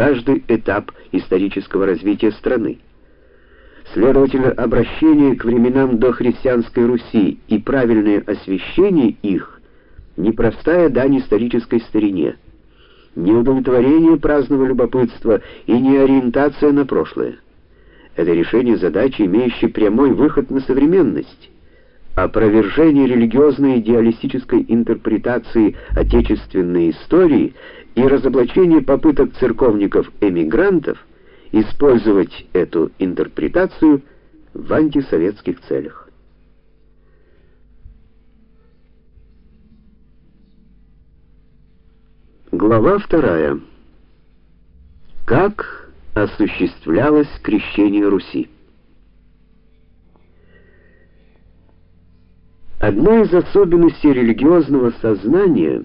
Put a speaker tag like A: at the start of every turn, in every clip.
A: каждый этап исторического развития страны. Следовательно, обращение к временам дохристианской Руси и правильное освещение их непростая дань исторической старине, не удовлетворение праздного любопытства и не ориентация на прошлое. Это решение задачи, имеющей прямой выход на современность. Опровержение религиозной идеалистической интерпретации отечественной истории и разоблачение попыток церковников-эмигрантов использовать эту интерпретацию в антисоветских целях. Глава вторая. Как осуществлялось крещение Руси? Одна из особенностей религиозного сознания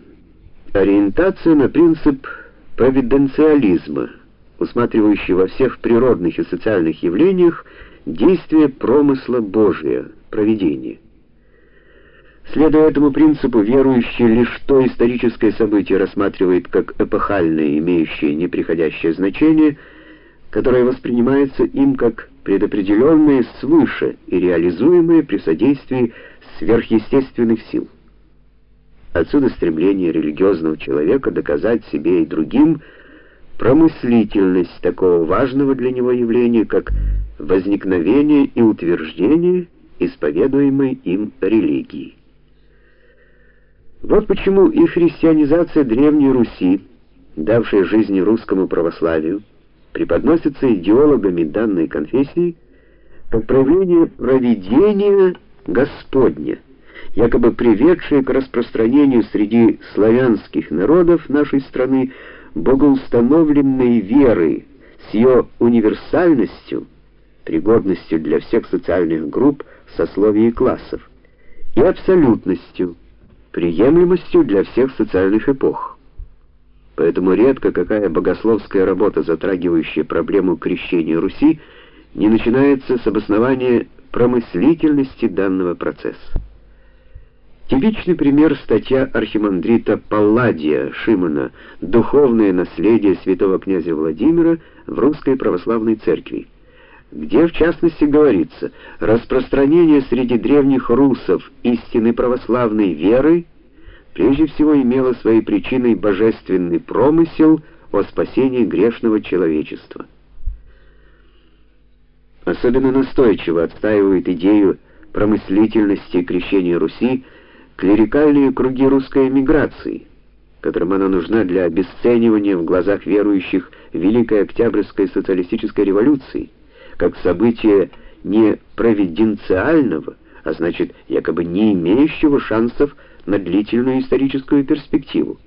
A: ориентация на принцип провиденциализма, усматривающий во всех природных и социальных явлениях действие промысла Божия, провидения. Следуя этому принципу, верующий лишь то историческое событие рассматривает как эпохальное, имеющее неприходящее значение, которое воспринимается им как предопределенное свыше и реализуемое при содействии сверхъестественных сил. Отсюда стремление религиозного человека доказать себе и другим промыслительность такого важного для него явления, как возникновение и утверждение исповедуемой им религии. Вот почему и христианизация Древней Руси, давшая жизнь русскому православию, преподносится идеологами данной конфессии как проявление провидения Господня, якобы приведшее к распространению среди славянских народов нашей страны богоустановленной веры с ее универсальностью, пригодностью для всех социальных групп, сословий и классов, и абсолютностью, приемлемостью для всех социальных эпох. Поэтому редко какая богословская работа, затрагивающая проблему крещения Руси, не начинается с обоснования промыслительности данного процесса. Типичный пример статья архимандрита Палладия Шимона «Духовное наследие святого князя Владимира в русской православной церкви», где в частности говорится, распространение среди древних русов истины православной веры прежде всего имело своей причиной божественный промысел о спасении грешного человечества. Особенно настойчиво отстаивает идею промыслительности крещения Руси клерикальные круги русской эмиграции, которым она нужна для обесценивания в глазах верующих Великой Октябрьской социалистической революции как событие не провиденциального, а значит, якобы не имеющего шансов на длительную историческую перспективу.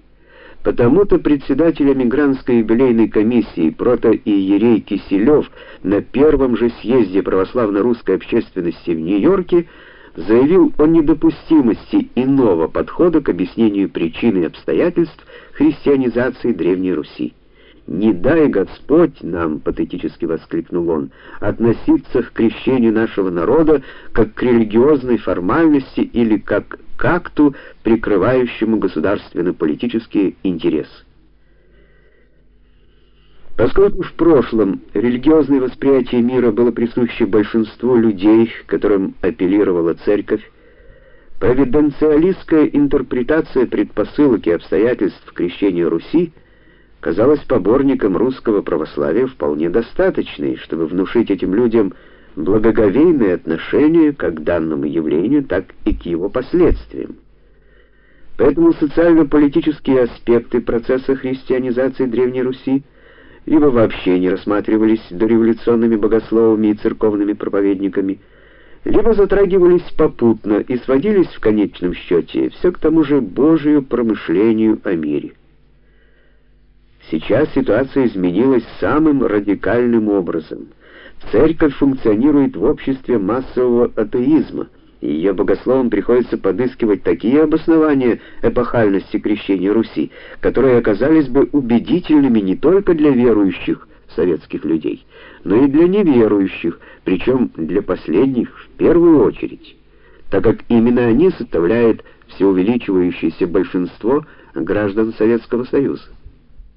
A: Потому-то председатель эмигрантской юбилейной комиссии протоиерей Киселев на первом же съезде православно-русской общественности в Нью-Йорке заявил о недопустимости иного подхода к объяснению причин и обстоятельств христианизации Древней Руси. «Не дай Господь нам», — патетически воскликнул он, — «относиться к крещению нашего народа как к религиозной формальности или как к акту, прикрывающему государственно-политические интересы». Поскольку в прошлом религиозное восприятие мира было присуще большинству людей, которым апеллировала церковь, провиденциалистская интерпретация предпосылок и обстоятельств крещения Руси — казалось поборникам русского православия вполне достаточной, чтобы внушить этим людям благоговейное отношение как к данному явлению, так и к его последствиям. Поэтому социально-политические аспекты процесса христианизации Древней Руси либо вообще не рассматривались дореволюционными богословами и церковными проповедниками, либо затрагивались попутно и сводились в конечном счете все к тому же Божию промышлению о мире. Сейчас ситуация изменилась самым радикальным образом. Церковь функционирует в обществе массового атеизма, и ее богословам приходится подыскивать такие обоснования эпохальности крещения Руси, которые оказались бы убедительными не только для верующих советских людей, но и для неверующих, причем для последних в первую очередь, так как именно они составляют все увеличивающееся большинство граждан Советского Союза.